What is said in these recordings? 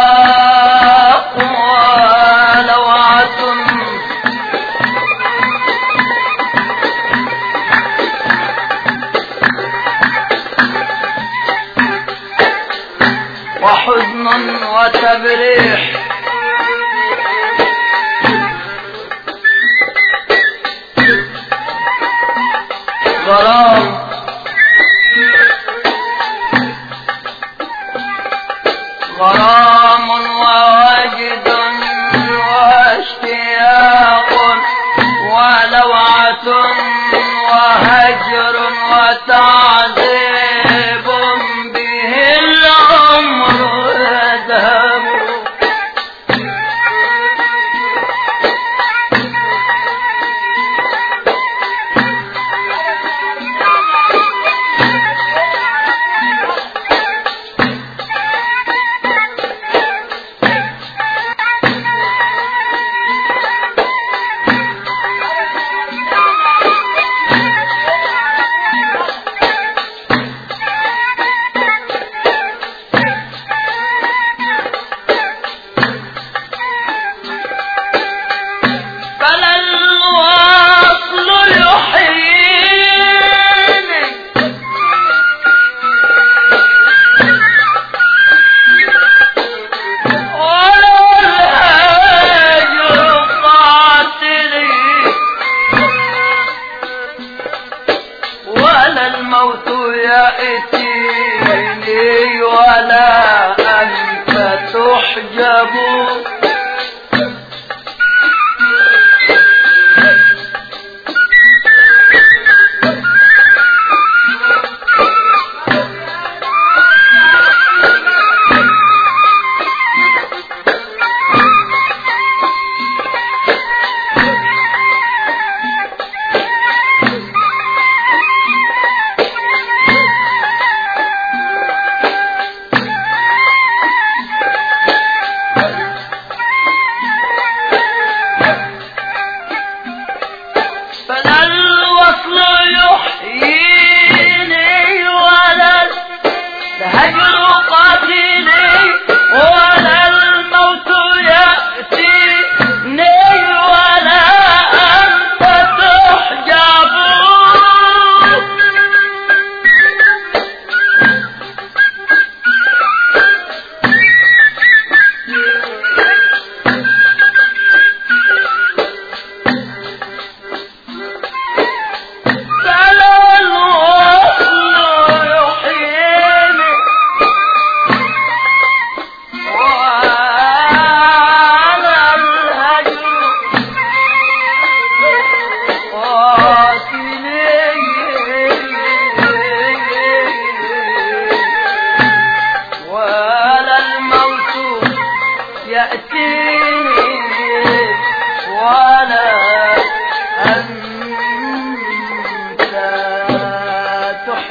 واشتياق ولوعة. وحزن وتبريح. غرام الموت يأتيني ولا أنت تحجب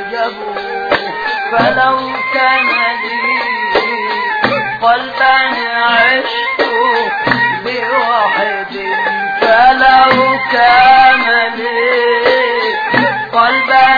تحجب فلو كان لي قلبا عشت بواحد فلو كان لي قلبا